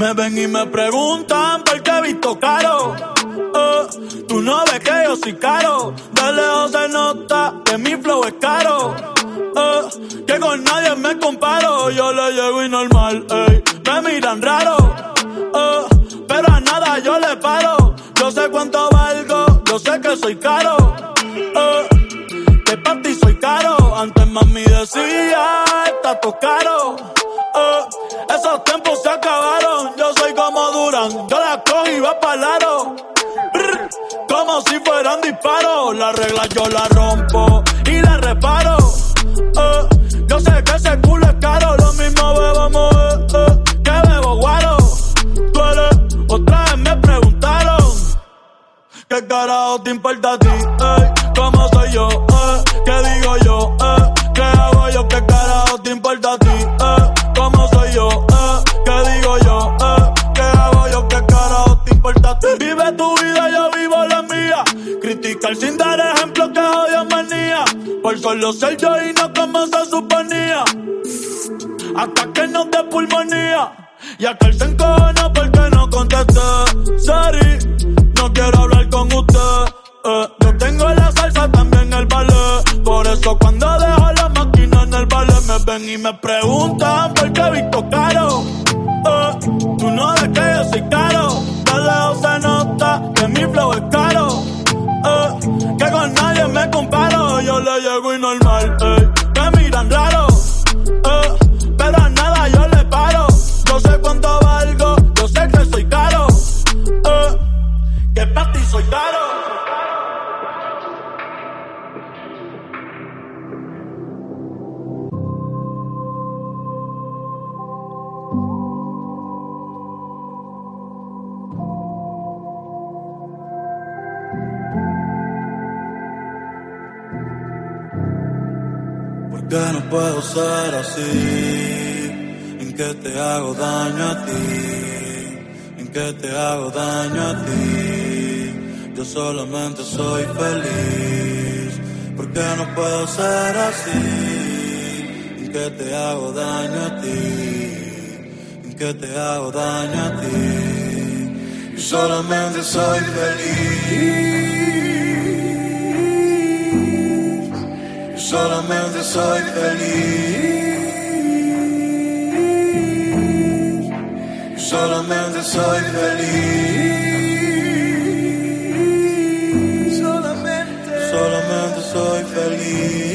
Me ven y me preguntan por qué he visto caro. Oh, tú no ves que yo soy caro. De lejos se nota que mi flow es caro. Oh, que con nadie me comparo. Yo le llego y normal. Me miran raro. Oh, pero a nada yo le paro. Yo sé cuánto valgo, yo sé que soy caro. Oh, que para ti soy caro. Antes mami decía, está todo caro. Oh, esos tiempos se acabaron. Yo soy como Duran, yo la cojo y va para lado. Como si fueran disparos. La regla yo la rompo y la reparo. Oh, yo sé que ese culo es caro. Lo mismo bebamos eh, eh, que bebo guaro. Tú eres, otra vez me preguntaron. ¿Qué carajo te importa a ti? ¿Cómo soy yo? Eh, ¿Qué digo yo? Criticar sin dar ejemplo que odio manía. Por solo ser yo y no como se suponía. Hasta que no dé pulmonía. Y él se encojona porque no contesté. Sorry, no quiero hablar con usted. Eh, yo tengo la salsa, también el ballet. Por eso cuando dejo la máquina en el ballet me ven y me preguntan ¿Por qué no puedo ser así? ¿En qué te hago daño a ti? ¿En qué te hago daño a ti? Yo solamente soy feliz. ¿Por qué no puedo ser así? ¿En qué te hago daño a ti? ¿En qué te hago daño a ti? Yo solamente soy feliz. Solamente soy feliz. Solamente soy feliz. Solamente, solamente soy feliz.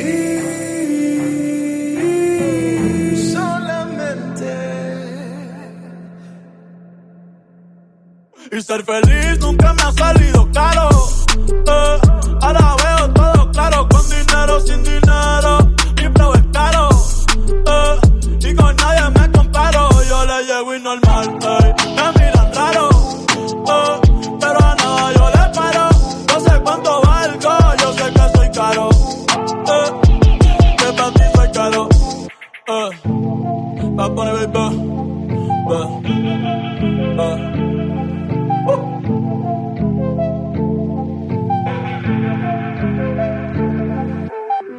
Solamente. Y ser feliz nunca me ha salido caro.